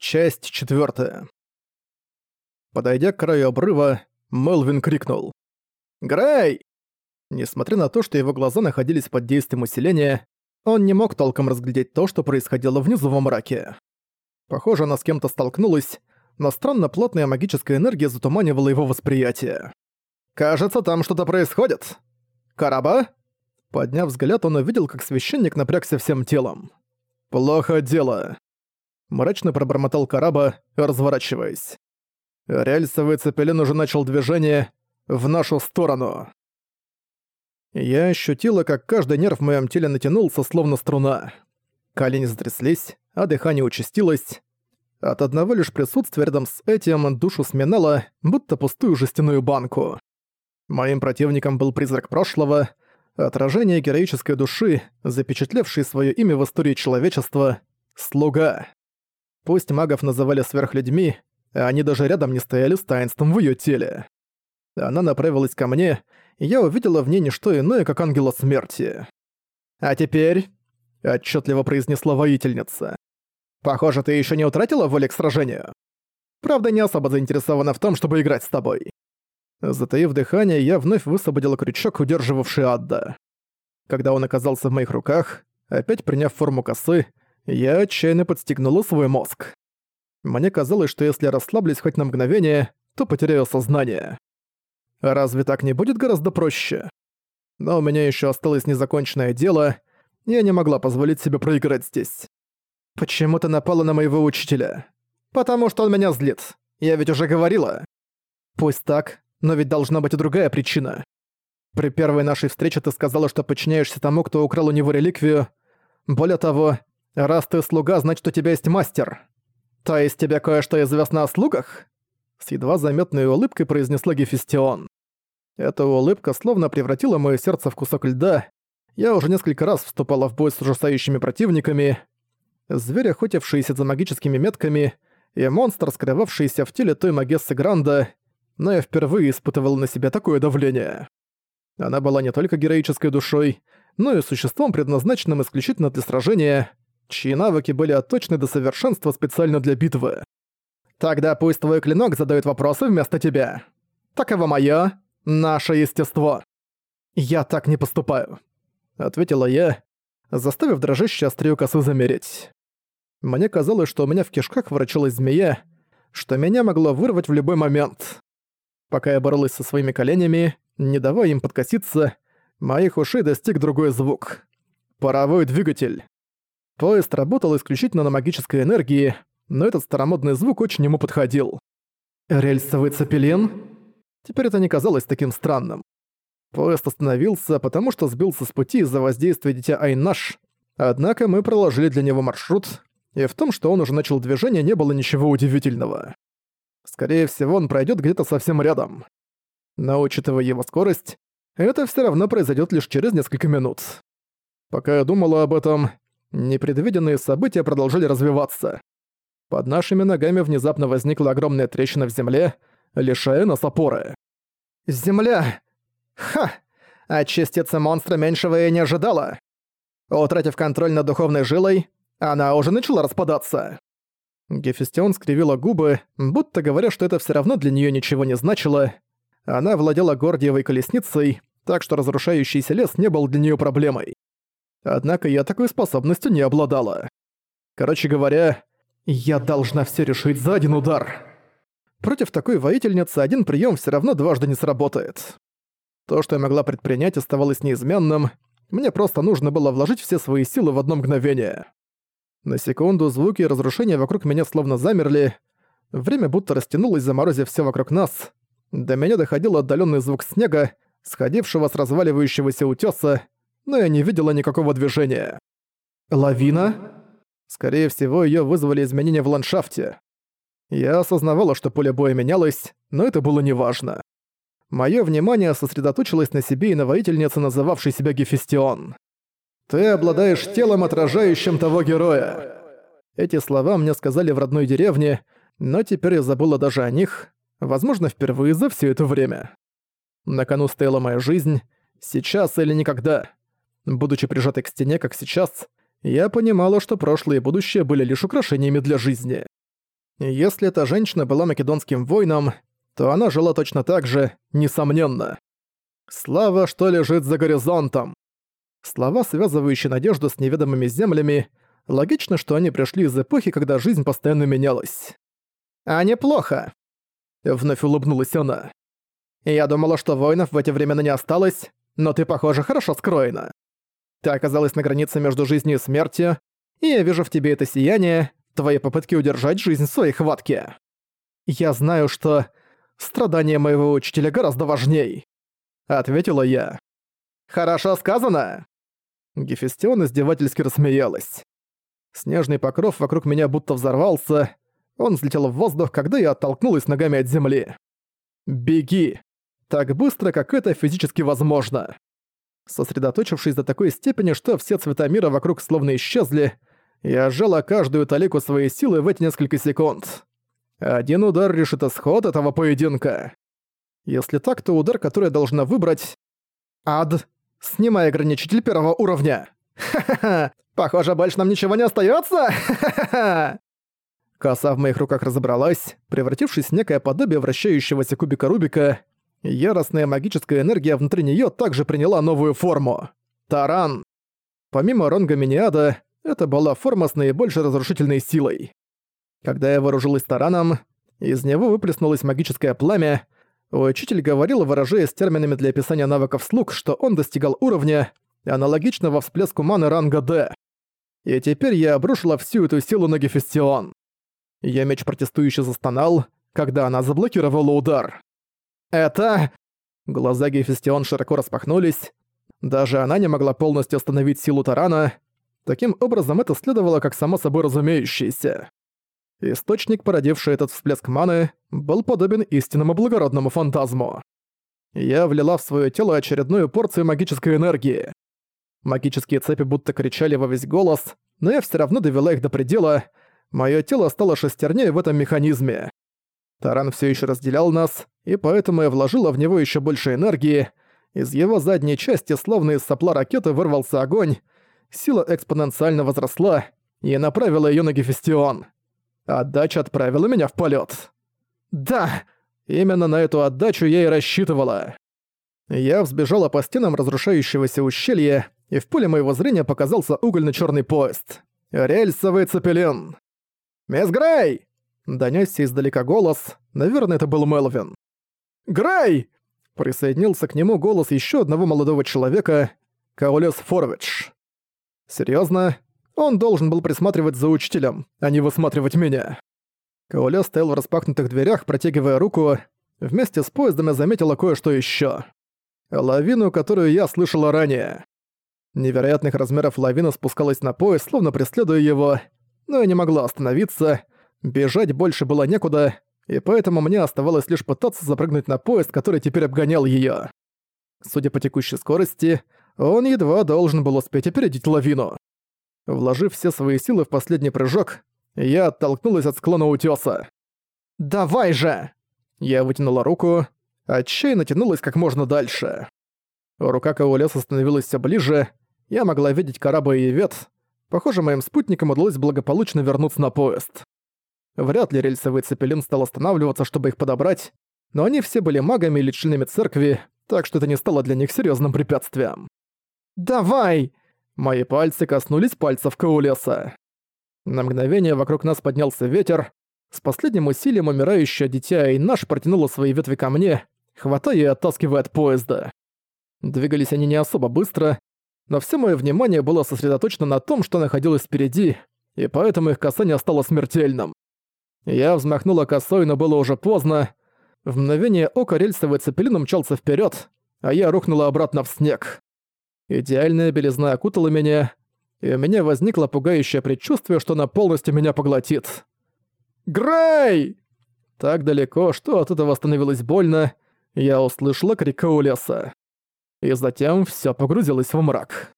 Часть четвертая. Подойдя к краю обрыва, Мелвин крикнул. «Грей!» Несмотря на то, что его глаза находились под действием усиления, он не мог толком разглядеть то, что происходило внизу во мраке. Похоже, она с кем-то столкнулась, но странно плотная магическая энергия затуманивала его восприятие. «Кажется, там что-то происходит. Караба?» Подняв взгляд, он увидел, как священник напрягся всем телом. «Плохо дело», мрачно пробормотал Караба, разворачиваясь. Рельсовый цепелин уже начал движение в нашу сторону. Я ощутила, как каждый нерв в моем теле натянулся, словно струна. Колени затряслись, а дыхание участилось. От одного лишь присутствия рядом с этим душу сминало, будто пустую жестяную банку. Моим противником был призрак прошлого, отражение героической души, запечатлевший свое имя в истории человечества — слуга. Пусть магов называли сверхлюдьми, а они даже рядом не стояли с таинством в её теле. Она направилась ко мне, и я увидела в ней не что иное, как ангела смерти. «А теперь...» — отчетливо произнесла воительница. «Похоже, ты еще не утратила воли к сражению. Правда, не особо заинтересована в том, чтобы играть с тобой». Затаив дыхание, я вновь высвободила крючок, удерживавший Адда. Когда он оказался в моих руках, опять приняв форму косы, я отчаянно подстегнула свой мозг. Мне казалось, что если я расслаблюсь хоть на мгновение, то потеряю сознание. Разве так не будет гораздо проще? Но у меня еще осталось незаконченное дело, и я не могла позволить себе проиграть здесь. Почему ты напала на моего учителя? Потому что он меня злит. Я ведь уже говорила. Пусть так, но ведь должна быть и другая причина. При первой нашей встрече ты сказала, что подчиняешься тому, кто украл у него реликвию. Более того, «Раз ты слуга, значит, у тебя есть мастер. То есть тебе кое-что известно о слугах?» С едва заметной улыбкой произнесла Гефестион. Эта улыбка словно превратила моё сердце в кусок льда. Я уже несколько раз вступала в бой с ужасающими противниками. Зверь, охотившийся за магическими метками, и монстр, скрывавшийся в теле той Магессы Гранда, но я впервые испытывал на себя такое давление. Она была не только героической душой, но и существом, предназначенным исключительно для сражения, чьи навыки были отточены до совершенства специально для битвы. Тогда пусть твой клинок задает вопросы вместо тебя. Таково моё, наше естество. Я так не поступаю, ответила я, заставив дрожащее острие косы замереть. Мне казалось, что у меня в кишках ворочалась змея, что меня могло вырвать в любой момент. Пока я боролась со своими коленями, не давая им подкоситься, моих ушей достиг другой звук. Паровой двигатель. Поезд работал исключительно на магической энергии, но этот старомодный звук очень ему подходил. «Рельсовый цепелин?» Теперь это не казалось таким странным. Поезд остановился, потому что сбился с пути из-за воздействия дитя Айнаш, однако мы проложили для него маршрут, и в том, что он уже начал движение, не было ничего удивительного. Скорее всего, он пройдет где-то совсем рядом. Но учитывая его скорость, это все равно произойдет лишь через несколько минут. Пока я думала об этом, непредвиденные события продолжали развиваться. Под нашими ногами внезапно возникла огромная трещина в земле, лишая нас опоры. «Земля! Ха! От частицы монстра меньшего я не ожидала!» Утратив контроль над духовной жилой, она уже начала распадаться. Гефестион скривила губы, будто говоря, что это все равно для нее ничего не значило. Она владела Гордиевой колесницей, так что разрушающийся лес не был для нее проблемой. Однако я такой способностью не обладала. Короче говоря, я должна все решить за один удар. Против такой воительницы один прием все равно дважды не сработает. То, что я могла предпринять, оставалось неизменным. Мне просто нужно было вложить все свои силы в одно мгновение. На секунду звуки и разрушения вокруг меня словно замерли. Время будто растянулось, заморозив все вокруг нас. До меня доходил отдаленный звук снега, сходившего с разваливающегося утеса, но я не видела никакого движения. Лавина? Скорее всего, ее вызвали изменения в ландшафте. Я осознавала, что поле боя менялось, но это было неважно. Моё внимание сосредоточилось на себе и на воительнице, называвшей себя Гефестион. «Ты обладаешь телом, отражающим того героя!» Эти слова мне сказали в родной деревне, но теперь я забыла даже о них, возможно, впервые за все это время. На кону стояла моя жизнь, сейчас или никогда. Будучи прижатой к стене, как сейчас, я понимала, что прошлое и будущее были лишь украшениями для жизни. Если эта женщина была македонским воином, то она жила точно так же, несомненно. Слава, что лежит за горизонтом. Слова, связывающие надежду с неведомыми землями, логично, что они пришли из эпохи, когда жизнь постоянно менялась. «А неплохо», — вновь улыбнулась она. «Я думала, что воинов в эти времена не осталось, но ты, похоже, хорошо скроена. Ты оказалась на границе между жизнью и смертью, и я вижу в тебе это сияние, твои попытки удержать жизнь в своей хватке. Я знаю, что страдания моего учителя гораздо важней», — ответила я. «Хорошо сказано!» Гефестион издевательски рассмеялась. Снежный покров вокруг меня будто взорвался. Он взлетел в воздух, когда я оттолкнулась ногами от земли. «Беги!» Так быстро, как это физически возможно. Сосредоточившись до такой степени, что все цвета мира вокруг словно исчезли, я сжала каждую талику своей силы в эти несколько секунд. Один удар решит исход этого поединка. Если так, то удар, который я должна выбрать... Ад. Снимай ограничитель первого уровня. Ха-ха-ха. Похоже, больше нам ничего не остается. Ха-ха-ха. Коса в моих руках разобралась, превратившись в некое подобие вращающегося кубика Рубика. Яростная магическая энергия внутри нее также приняла новую форму. Таран. Помимо Ронга Миниада, это была форма с наибольшей разрушительной силой. Когда я вооружилась тараном, из него выплеснулось магическое пламя. Учитель говорил, выражаясь терминами для описания навыков слуг, что он достигал уровня, аналогичного всплеску маны ранга D. И теперь я обрушила всю эту силу на Гефестион. Её меч протестующе застонал, когда она заблокировала удар. «Это...» Глаза Гефестион широко распахнулись. Даже она не могла полностью остановить силу тарана. Таким образом, это следовало как само собой разумеющееся. Источник, породивший этот всплеск маны, был подобен истинному благородному фантазму. Я влила в своё тело очередную порцию магической энергии. Магические цепи будто кричали во весь голос, но я всё равно довела их до предела. Моё тело стало шестерней в этом механизме. Таран всё ещё разделял нас, и поэтому я вложила в него ещё больше энергии. Из его задней части, словно из сопла ракеты, вырвался огонь. Сила экспоненциально возросла, и направила её на Гефестион. Отдача отправила меня в полет. Да, именно на эту отдачу я и рассчитывала. Я взбежала по стенам разрушающегося ущелья, и в поле моего зрения показался угольно черный поезд. Рельсовый цепелин. «Мисс Грей!» Донёсся издалека голос. Наверное, это был Мелвин. «Грей!» Присоединился к нему голос еще одного молодого человека, Каолес Форович. Серьезно, он должен был присматривать за учителем, а не высматривать меня. Кауля стоял в распахнутых дверях, протягивая руку. Вместе с поездом я заметила кое-что еще. Лавину, которую я слышала ранее. Невероятных размеров лавина спускалась на поезд, словно преследуя его, но я не могла остановиться. Бежать больше было некуда, и поэтому мне оставалось лишь пытаться запрыгнуть на поезд, который теперь обгонял ее. Судя по текущей скорости, он едва должен был успеть опередить лавину. Вложив все свои силы в последний прыжок, я оттолкнулась от склона утёса. «Давай же!» Я вытянула руку, отчаянно тянулась как можно дальше. Рука Каолеса становилась все ближе, я могла видеть корабль и вет. Похоже, моим спутникам удалось благополучно вернуться на поезд. Вряд ли рельсовый цепелин стал останавливаться, чтобы их подобрать, но они все были магами или членами церкви, так что это не стало для них серьезным препятствием. «Давай!» Мои пальцы коснулись пальцев Каулеса. На мгновение вокруг нас поднялся ветер. С последним усилием умирающее дитя и наш протянуло свои ветви ко мне, хватая и оттаскивая от поезда. Двигались они не особо быстро, но все мое внимание было сосредоточено на том, что находилось впереди, и поэтому их касание стало смертельным. Я взмахнула косой, но было уже поздно. В мгновение ока рельсовый цепелин умчался вперед, а я рухнула обратно в снег. Идеальная белизна окутала меня, и у меня возникло пугающее предчувствие, что она полностью меня поглотит. «Грей!» Так далеко, что от этого становилось больно, я услышала крик у леса. И затем всё погрузилось в мрак.